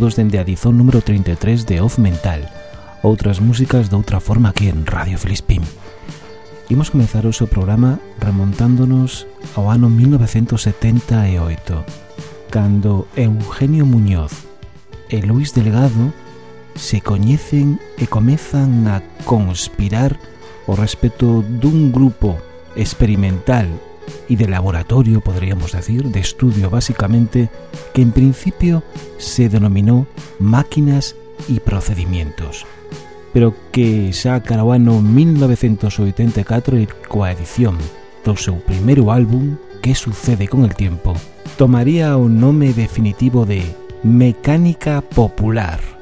todos dende a dizón número 33 de Off Mental, outras músicas de outra forma aquí en Radio Felispín Imos comenzar o seu programa remontándonos ao ano 1978, cando Eugenio Muñoz e Luis Delgado se coñecen e comezan a conspirar o respecto dun grupo experimental y de laboratorio, podríamos decir, de estudio básicamente, que en principio se denominó máquinas y procedimientos, pero que xa cara ao ano 1984 e coa edición do seu primeiro álbum, Que sucede con el tiempo, tomaría o nome definitivo de Mecánica Popular.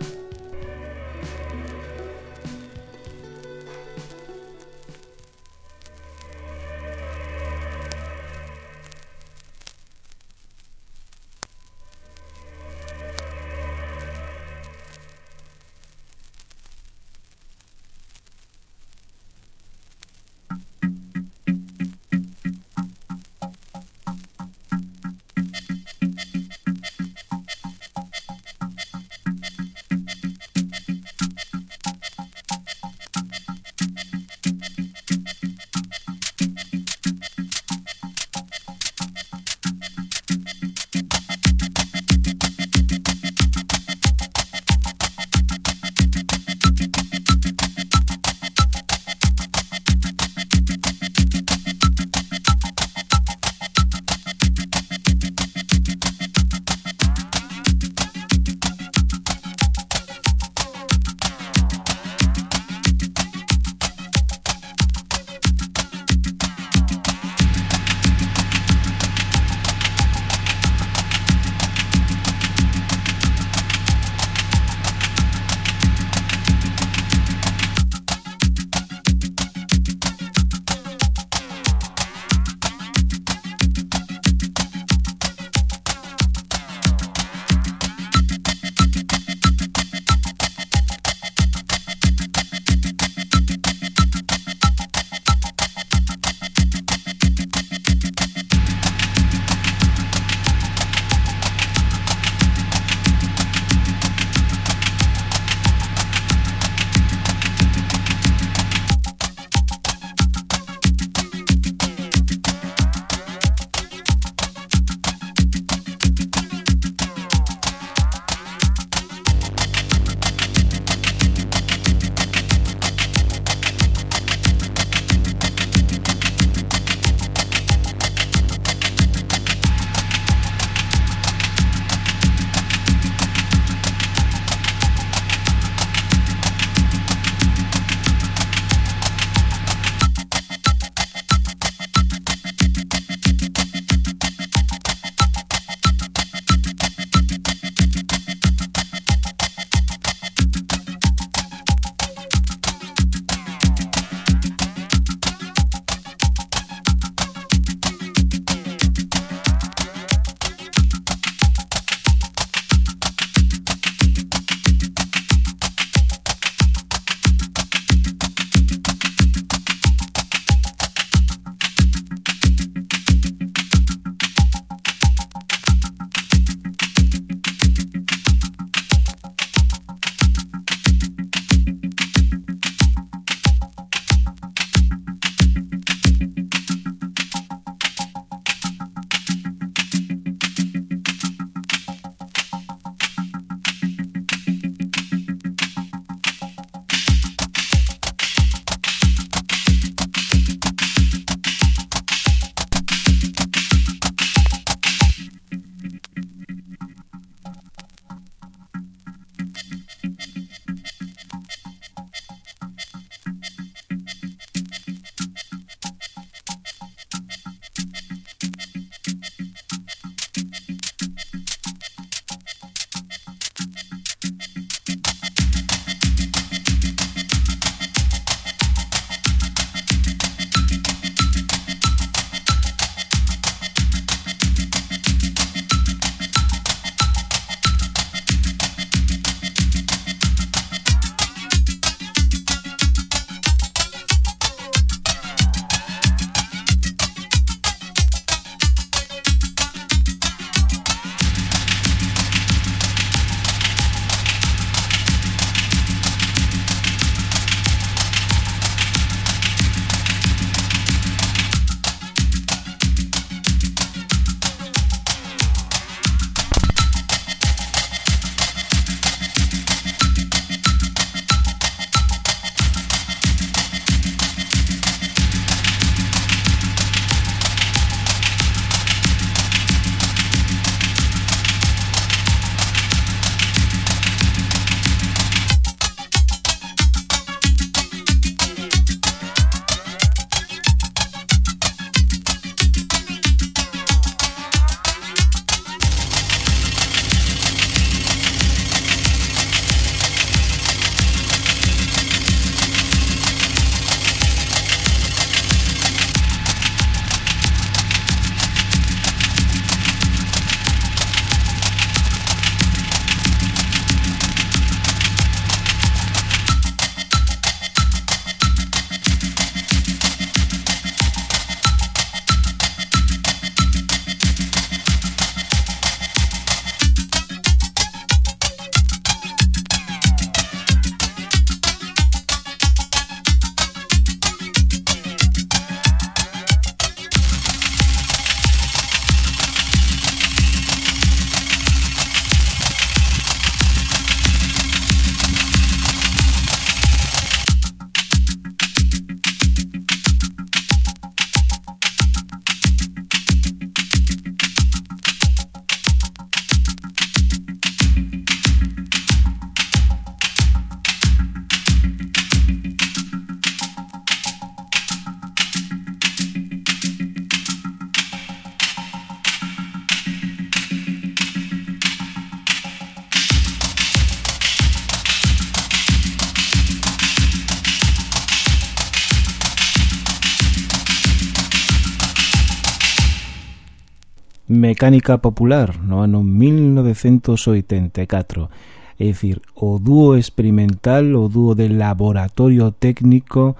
Mecánica Popular no ano 1984 é dicir, o dúo experimental, o dúo de laboratorio técnico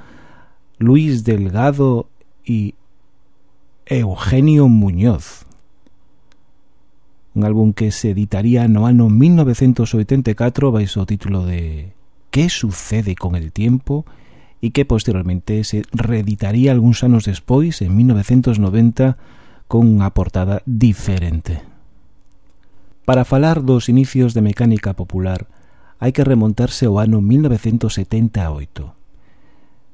Luis Delgado e Eugenio Muñoz. Un álbum que se editaría no ano 1984 baixo o título de Que sucede con el tiempo? e que posteriormente se reeditaría algúns anos despois, en 1990, con unha portada diferente. Para falar dos inicios de mecánica popular, hai que remontarse ao ano 1978.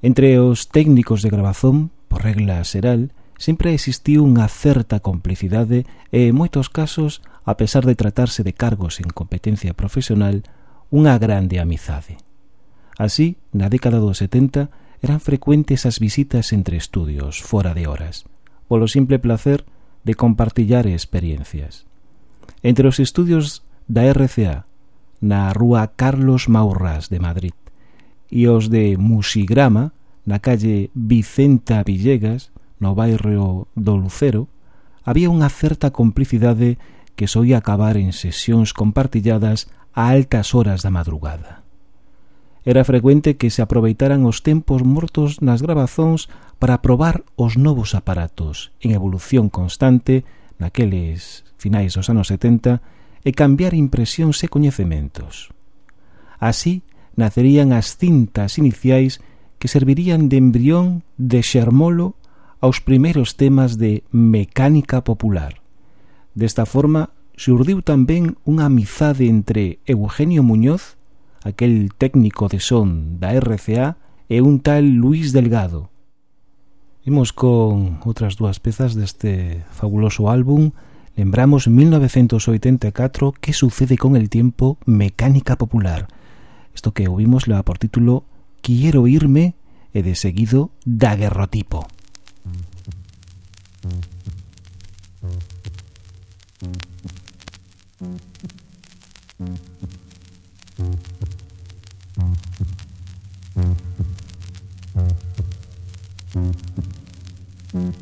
Entre os técnicos de grabazón, por regla xeral, sempre existiu unha certa complicidade e, en moitos casos, a pesar de tratarse de cargos en competencia profesional, unha grande amizade. Así, na década dos 70, eran frecuentes as visitas entre estudios, fora de horas polo simple placer de compartillar experiencias. Entre os estudios da RCA na rúa Carlos Maurras de Madrid e os de Musigrama na calle Vicenta Villegas no bairro do Lucero había unha certa complicidade que soía acabar en sesións compartilladas a altas horas da madrugada. Era frecuente que se aproveitaran os tempos mortos nas grabazóns para probar os novos aparatos en evolución constante naqueles finais dos anos 70 e cambiar impresións e coñecementos. Así nacerían as cintas iniciais que servirían de embrión de xermolo aos primeiros temas de mecánica popular. Desta forma, xurdiu tamén unha amizade entre Eugenio Muñoz aquel técnico de son da RCA e un tal Luis Delgado. Imos con outras dúas pezas deste fabuloso álbum. Lembramos 1984 que sucede con el tiempo Mecánica Popular. Isto que ouvimos la por título Quiero irme e de seguido Daguerrotipo. Mm-hmm. Mm-hmm.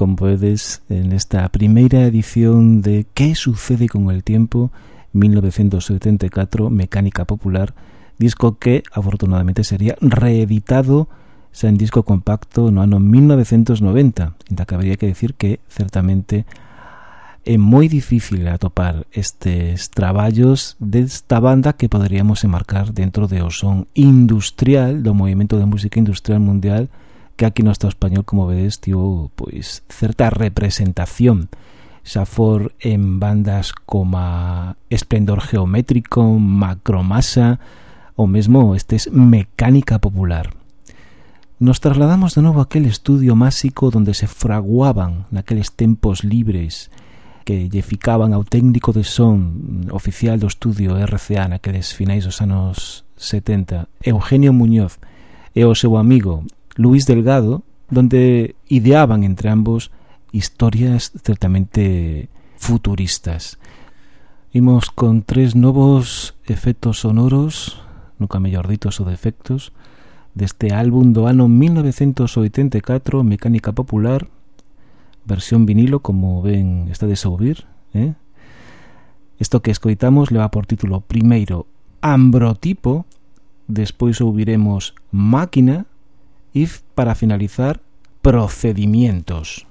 como vedes en esta primeira edición de Que sucede con el tiempo? 1974 Mecánica Popular, disco que afortunadamente sería reeditado xa en disco compacto no ano 1990, inda que habría que decir que certamente é moi difícil atopar estes traballos desta banda que poderíamos enmarcar dentro de o son industrial do movimento de música industrial mundial que aquí no Estado español, como vedes, tivo pois certa representación xa for en bandas como Esplendor Geométrico, Macromasa ou mesmo estes Mecánica Popular. Nos trasladamos de novo a aquel estudio máxico donde se fraguaban naqueles tempos libres que lle ficaban ao técnico de son oficial do estudio RCA naqueles finais dos anos 70, Eugenio Muñoz, e o seu amigo Luis Delgado, donde ideaban entre ambos historias certamente futuristas. Imos con tres novos efectos sonoros, nunca mellor ditos ou defectos, deste álbum do ano 1984, Mecánica Popular, versión vinilo, como ven estades a ouvir. Eh? Isto que escoitamos leva por título primeiro Ambrotipo, despois ouviremos Máquina e para finalizar Procedimientos.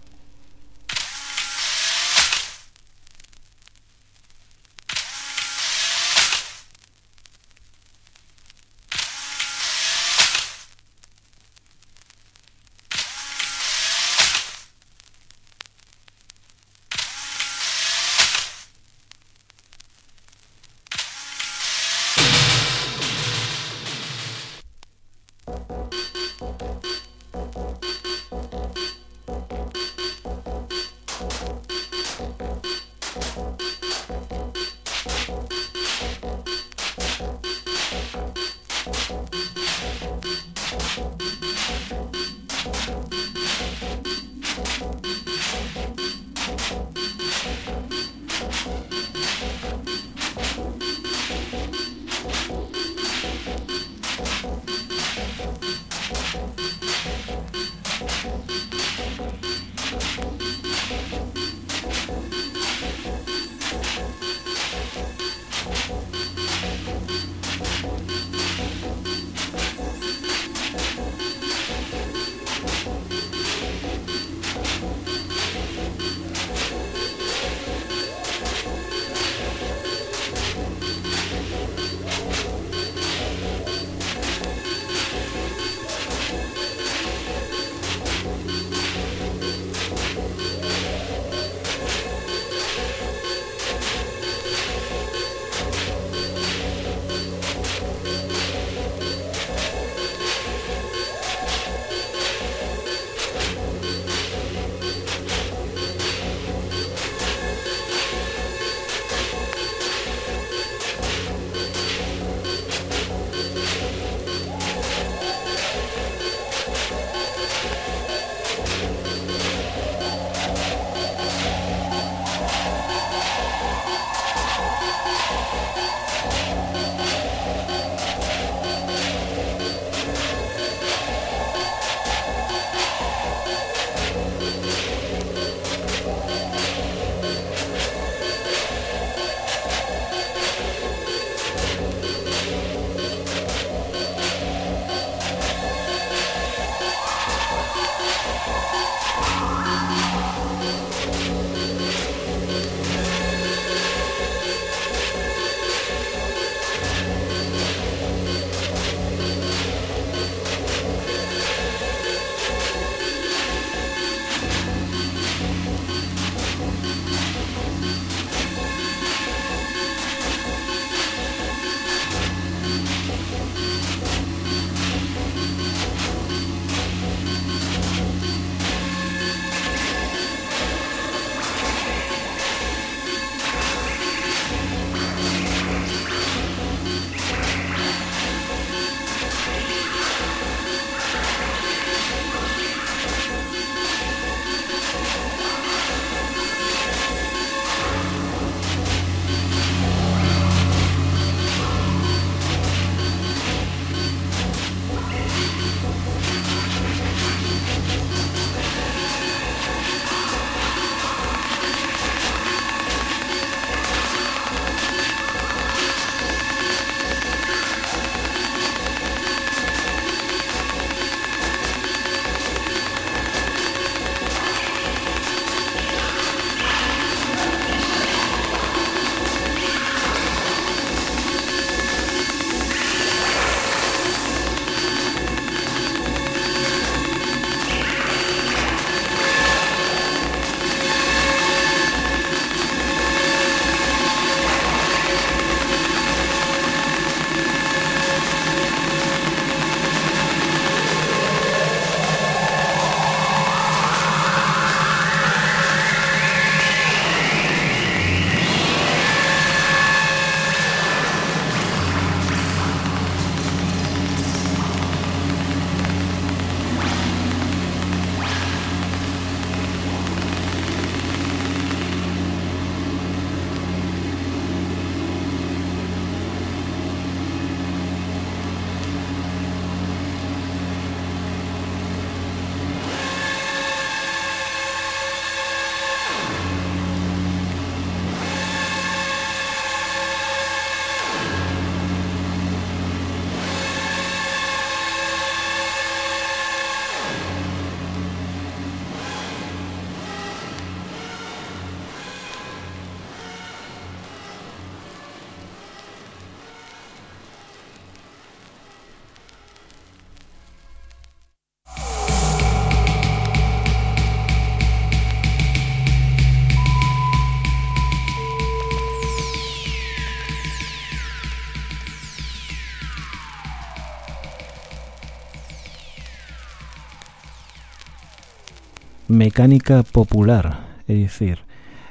mecánica popular, é dicir,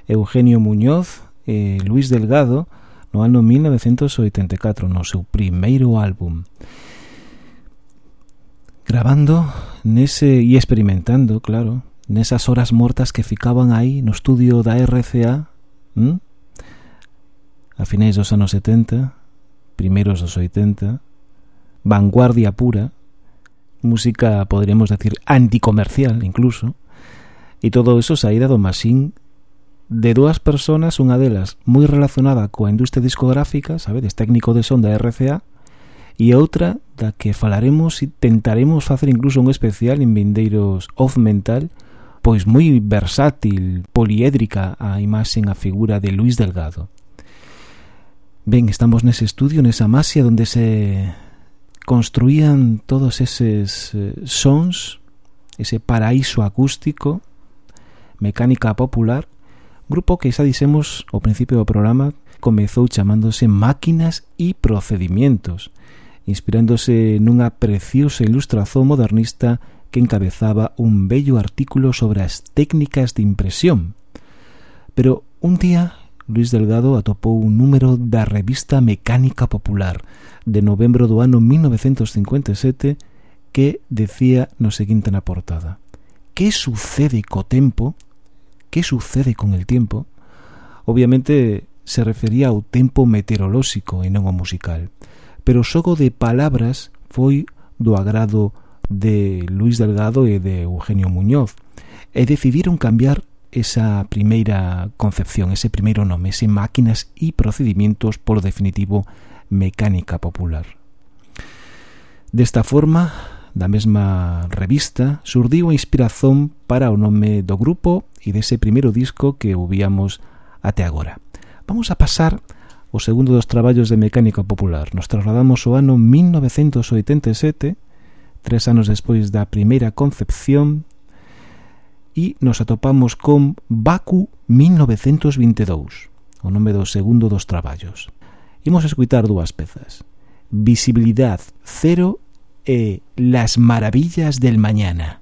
Eugenio Muñoz e Luis Delgado no ano 1984, no seu primeiro álbum. Grabando nese e experimentando, claro, nesas horas mortas que ficaban aí no estudio da RCA ¿m? Hm? a finais dos anos 70, primeiros dos 80, vanguardia pura, música, poderemos decir, anticomercial incluso, E todo eso saída do masín de dúas personas, unha delas moi relacionada coa industria discográfica, sabedes, técnico de son da RCA, e outra da que falaremos e tentaremos facer incluso un especial en vindeiros off mental, pois moi versátil, poliédrica a imaxe a figura de Luis Delgado. Ben, estamos nese estudio, nesa masia onde se construían todos eses eh, sons, ese paraíso acústico mecánica popular, grupo que xa dixemos ao principio do programa comezou chamándose Máquinas e Procedimientos, inspirándose nunha preciosa ilustración modernista que encabezaba un bello artículo sobre as técnicas de impresión. Pero un día Luis Delgado atopou un número da revista Mecánica Popular de novembro do ano 1957 que decía no seguinte na portada Que sucede co tempo que sucede con el tiempo, obviamente se refería ao tempo meteorolóxico e non ao musical. Pero o xogo de palabras foi do agrado de Luis Delgado e de Eugenio Muñoz, e decidiron cambiar esa primeira concepción, ese primeiro nome, ese máquinas e procedimientos polo definitivo mecánica popular. Desta forma, Da mesma revista surdiu a inspiración para o nome do grupo e dese primeiro disco que ouvíamos até agora. Vamos a pasar o segundo dos traballos de Mecánica Popular. Nos trasladamos ao ano 1987, tres anos despois da primeira concepción, e nos atopamos con Baku 1922, o nome do segundo dos traballos. Imos escutar dúas pezas. Visibilidade cero e Las maravillas del mañana.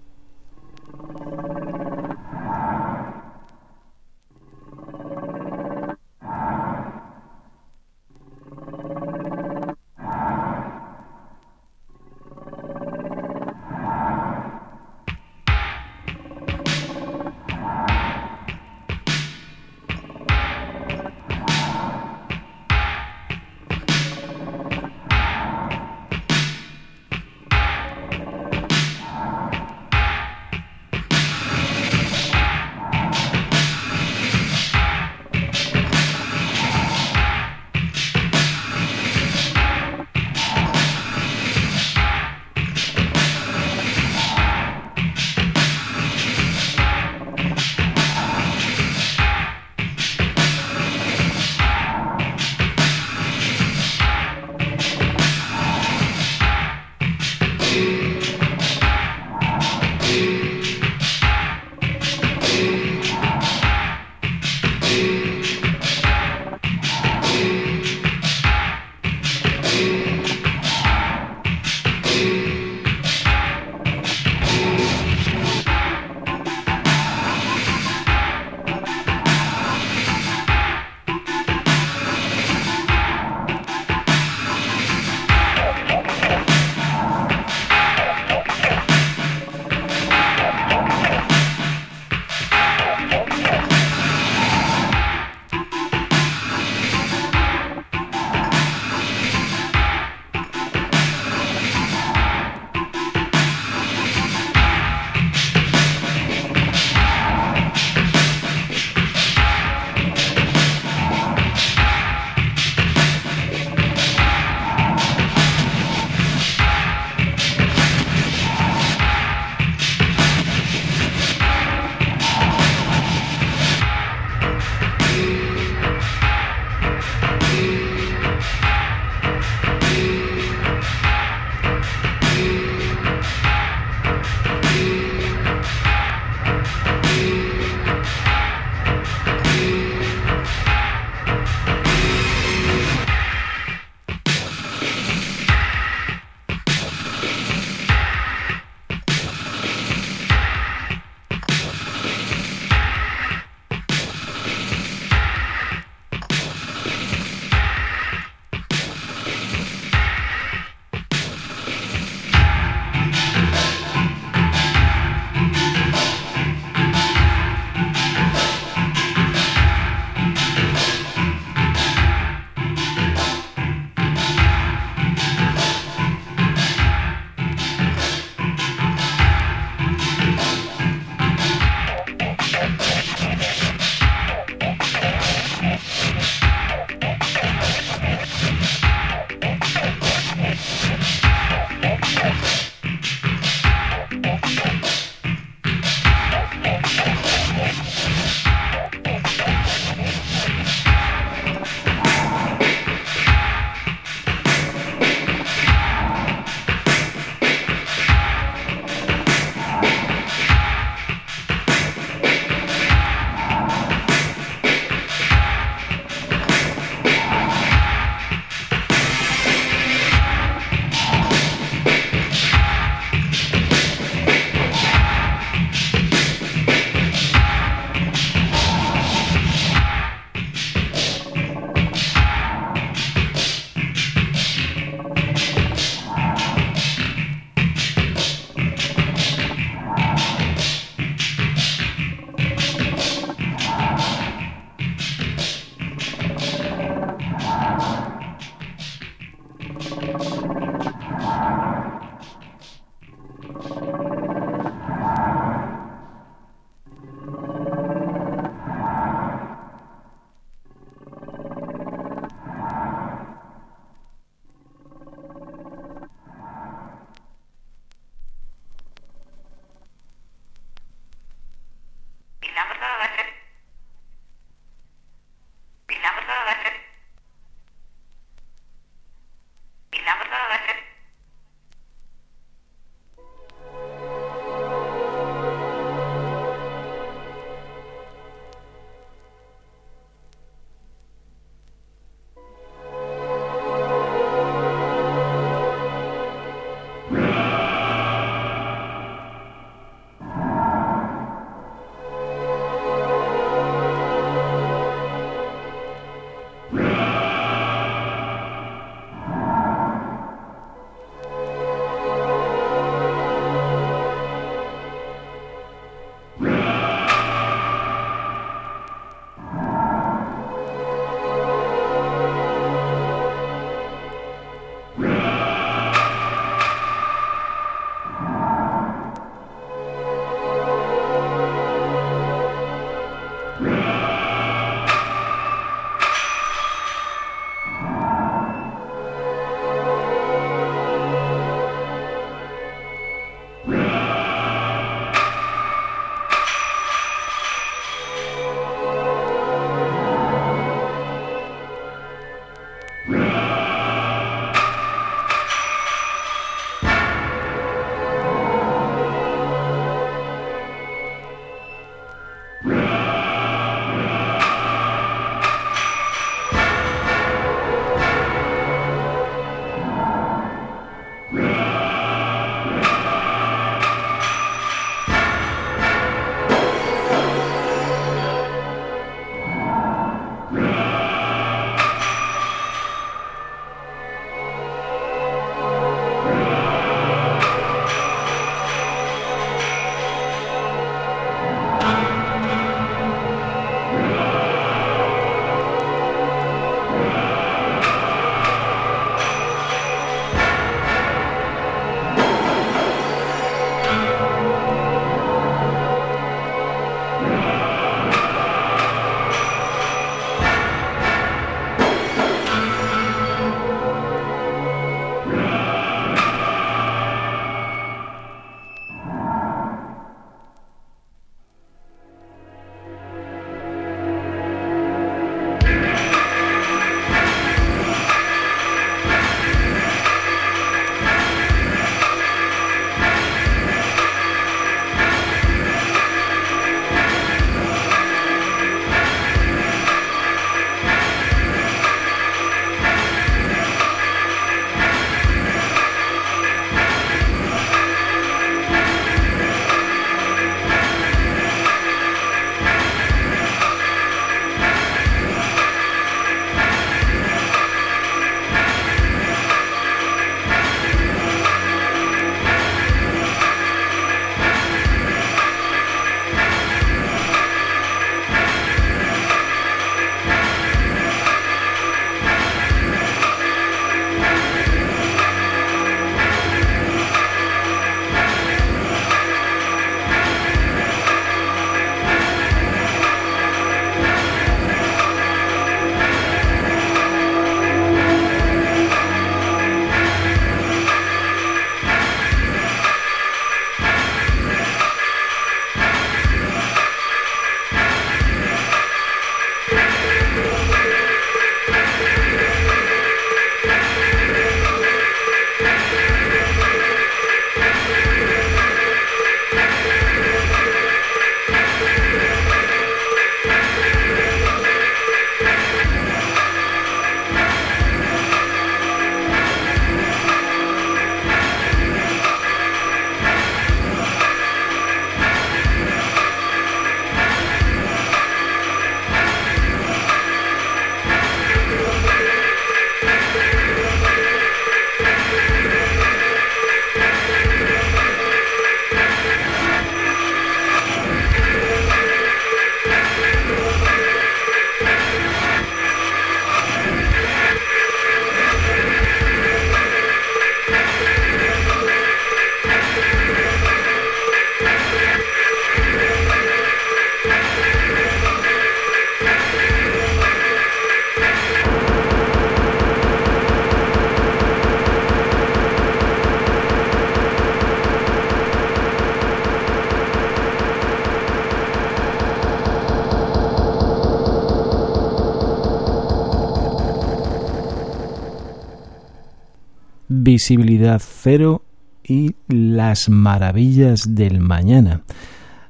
Visibilidad Cero e Las Maravillas del Mañana.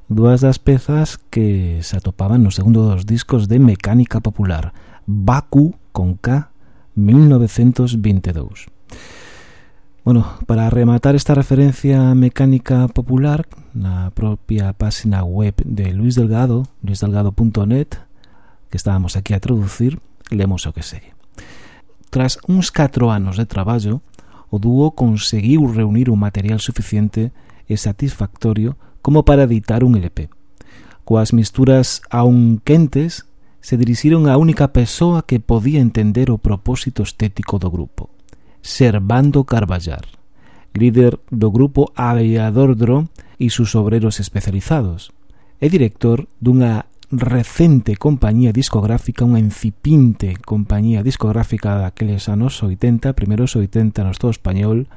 Dúas das pezas que se atopaban no segundo dos discos de Mecánica Popular Baku con K 1922 Bueno, para rematar esta referencia a mecánica popular na propia página web de Luis Delgado luisdelgado.net que estábamos aquí a traducir lemos o que segue. Tras uns 4 anos de traballo o dúo conseguiu reunir un material suficiente e satisfactorio como para editar un LP. Coas misturas aún quentes, se dirixiron á única persoa que podía entender o propósito estético do grupo, Servando Carballar, líder do grupo Aviadordro e sus obreros especializados, e director dunha recente compañía discográfica, unha incipinte compañía discográfica daqueles anos 80, primeiros 80 no Estado español,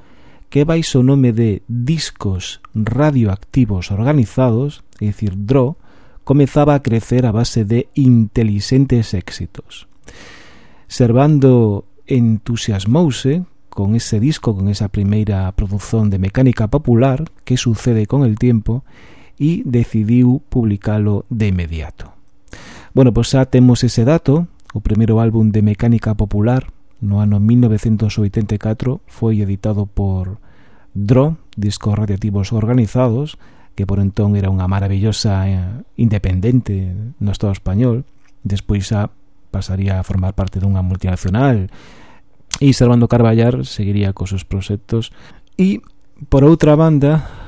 que vais o nome de Discos Radioactivos Organizados, é dicir, DRO, comezaba a crecer a base de intelixentes éxitos. Servando entusiasmouse con ese disco, con esa primeira produción de mecánica popular que sucede con el tiempo e decidiu publicalo de inmediato. Bueno, pois xa temos ese dato, o primeiro álbum de Mecánica Popular no ano 1984 foi editado por DRO, Discos Radiativos Organizados, que por entón era unha maravillosa eh, independente no Estado español, despois xa pasaría a formar parte dunha multinacional e Servando Carballar seguiría cos seus proxectos. E por outra banda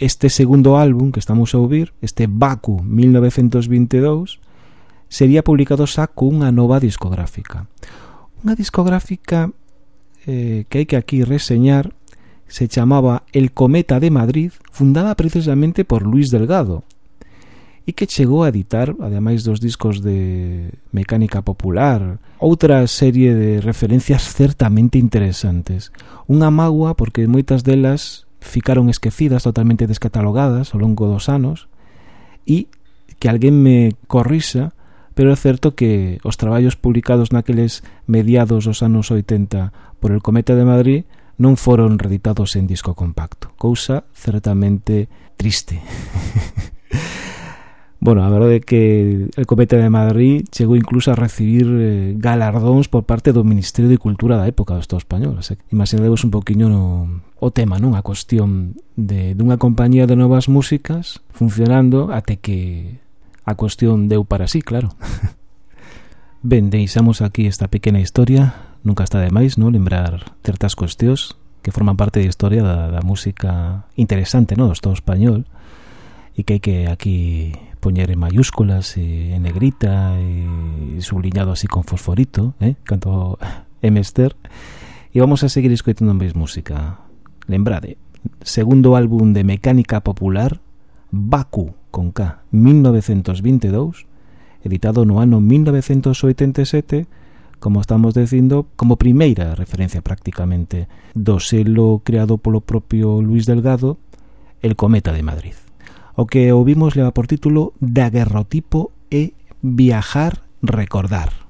este segundo álbum que estamos a ouvir, este Baku 1922, sería publicado xa cunha nova discográfica. Unha discográfica eh, que hai que aquí reseñar se chamaba El Cometa de Madrid, fundada precisamente por Luis Delgado, e que chegou a editar, ademais dos discos de Mecánica Popular, outra serie de referencias certamente interesantes. Unha magua porque moitas delas ficaron esquecidas, totalmente descatalogadas ao longo dos anos e que alguén me corrisa, pero é certo que os traballos publicados naqueles mediados dos anos 80 por el Cometa de Madrid non foron reeditados en disco compacto, cousa certamente triste. Bueno, a verdade é que el Cometa de Madrid chegou incluso a recibir eh, galardóns por parte do Ministerio de Cultura da época do Estado Español. Así imaginadevos un poquinho no, o tema, non? A cuestión de, dunha compañía de novas músicas funcionando até que a cuestión deu para sí, claro. ben, deixamos aquí esta pequena historia. Nunca está de máis non? Lembrar certas cuestións que forman parte da historia da, da música interesante, non? Do Estado Español e que hai que aquí poñer en mayúsculas e en negrita e subliñado así con fosforito, eh? canto mester. E vamos a seguir escoitando máis música. Lembrade, segundo álbum de Mecánica Popular, Baku, con K, 1922, editado no ano 1987, como estamos dicindo, como primeira referencia prácticamente do selo creado polo propio Luis Delgado, El Cometa de Madrid. O que ouvimos leva por título Daguerrotipo e Viajar, Recordar.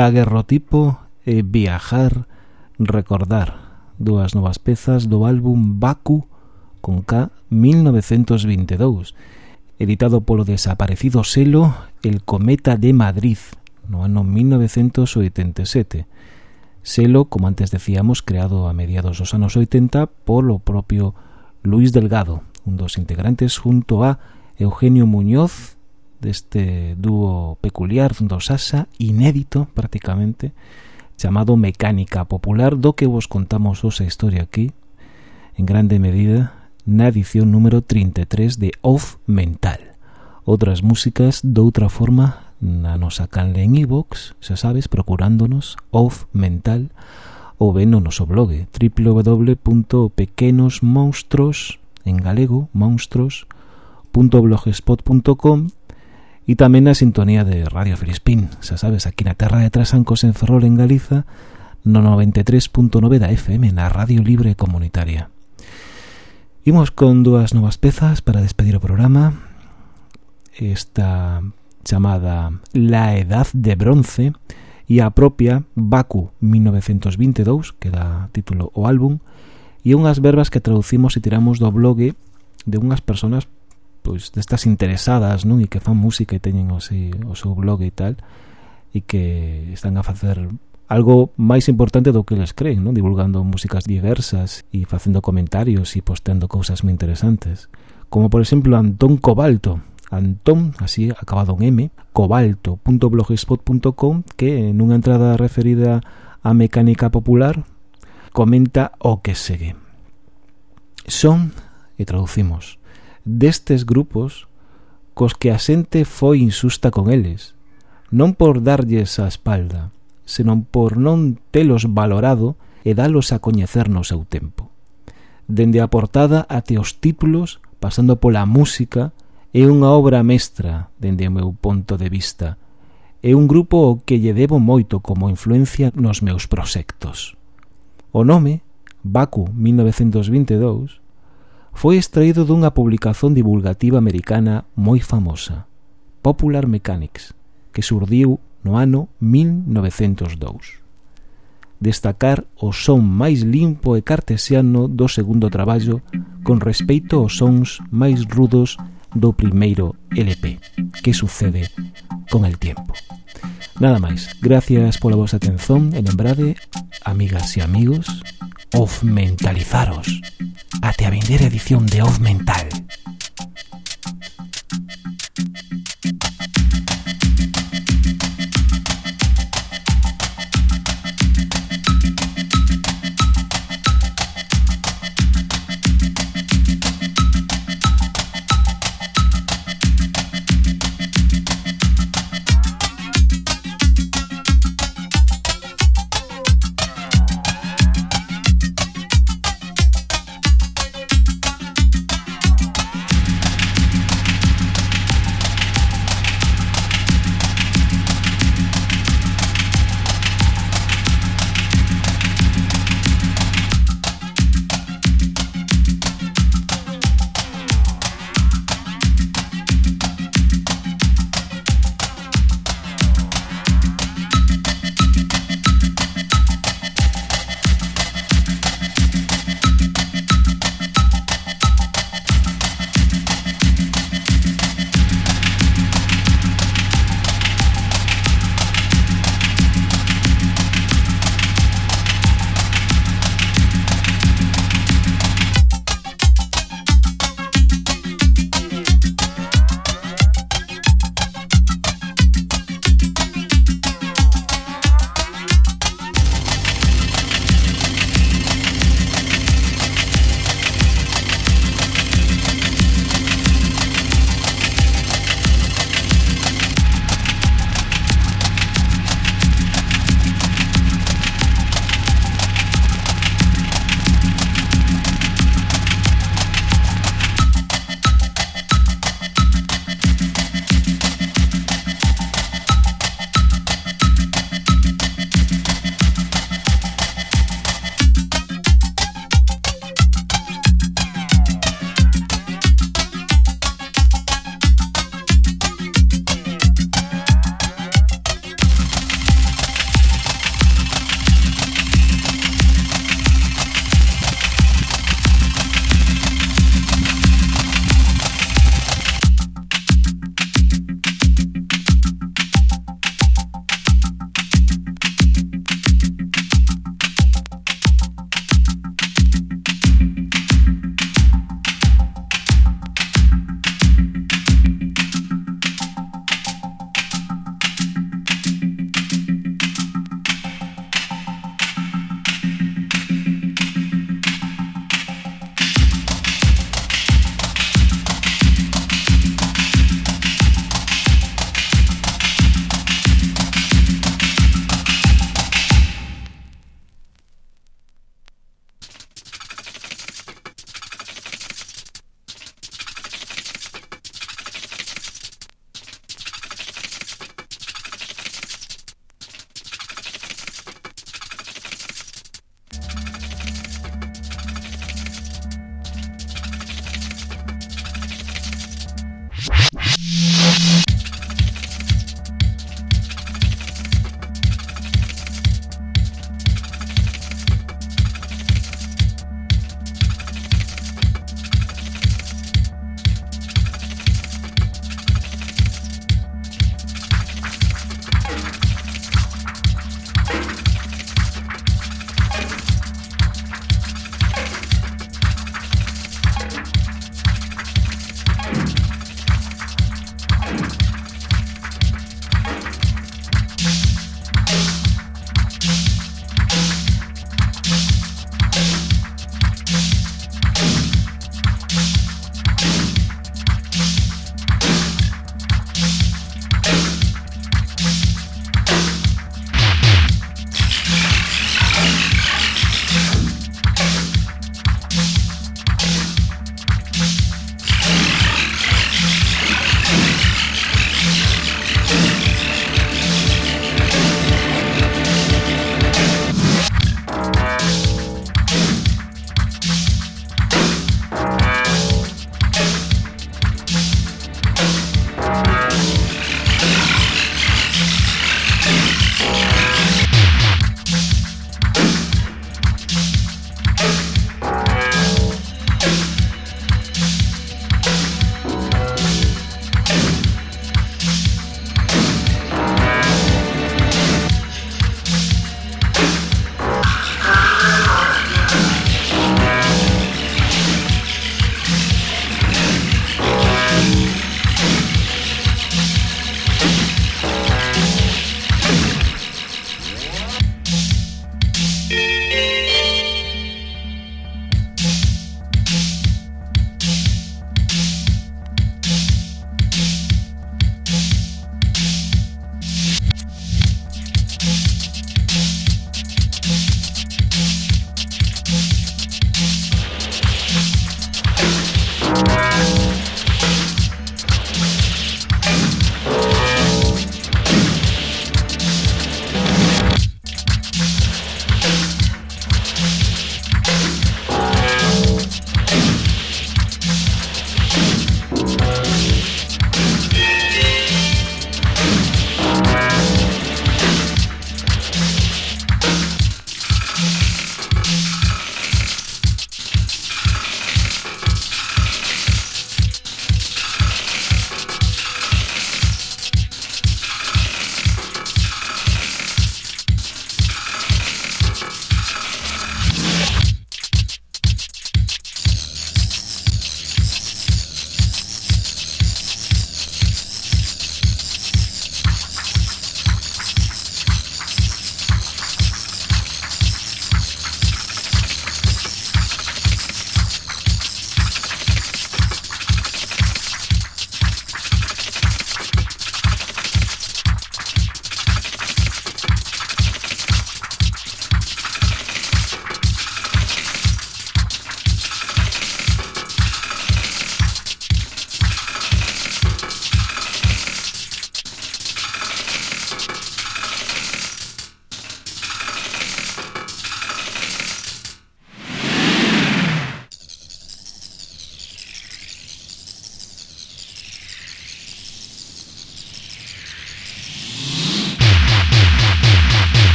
Daguerrotipo e Viajar, Recordar, dúas novas pezas do álbum Baku con K 1922, editado polo desaparecido selo El Cometa de Madrid no ano 1987. Selo, como antes decíamos, creado a mediados dos anos 80 polo propio Luis Delgado, un dos integrantes junto a Eugenio Muñoz deste dúo peculiar do Sasa, inédito prácticamente, chamado Mecánica Popular, do que vos contamos osa historia aquí, en grande medida, na edición número 33 de Off Mental. Outras músicas doutra forma na nosa canle en iVox, xa sabes, procurándonos Off Mental, ou ben no noso blog www.pequenosmonstros en galego monstros.blogspot.com e tamén na sintonía de Radio Filispín, xa sabes, aquí na terra de Trasancos en Ferrol en Galiza, no 93.9 da FM na Radio Libre Comunitaria. Imos con dúas novas pezas para despedir o programa. Esta chamada La Edad de Bronce e a propia Baku 1922, que dá título o álbum, e unhas verbas que traducimos e tiramos do blog de unhas persoas pois destas interesadas, non? E que fan música e teñen o, si, o seu blog e tal e que están a facer algo máis importante do que les creen, non? Divulgando músicas diversas e facendo comentarios e postando cousas moi interesantes. Como, por exemplo, Antón Cobalto, Antón, así acabado en M, cobalto.blogspot.com que nunha entrada referida á mecánica popular comenta o que segue. Son, e traducimos, destes grupos cos que a xente foi insusta con eles, non por darlles a espalda, senón por non telos valorado e dalos a coñecer no seu tempo. Dende a portada até os títulos, pasando pola música, é unha obra mestra dende o meu ponto de vista. É un grupo ao que lle debo moito como influencia nos meus proxectos. O nome, Baku 1922, foi extraído dunha publicación divulgativa americana moi famosa, Popular Mechanics, que surdiu no ano 1902. Destacar o son máis limpo e cartesiano do segundo traballo con respecto aos sons máis rudos do primeiro LP que sucede con el tiempo. Nada máis, gracias pola vosa atención e lembrade, amigas e amigos, of mentalizaros. ate a vindeira edición de Of Mental.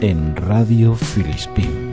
En Radio Filispín.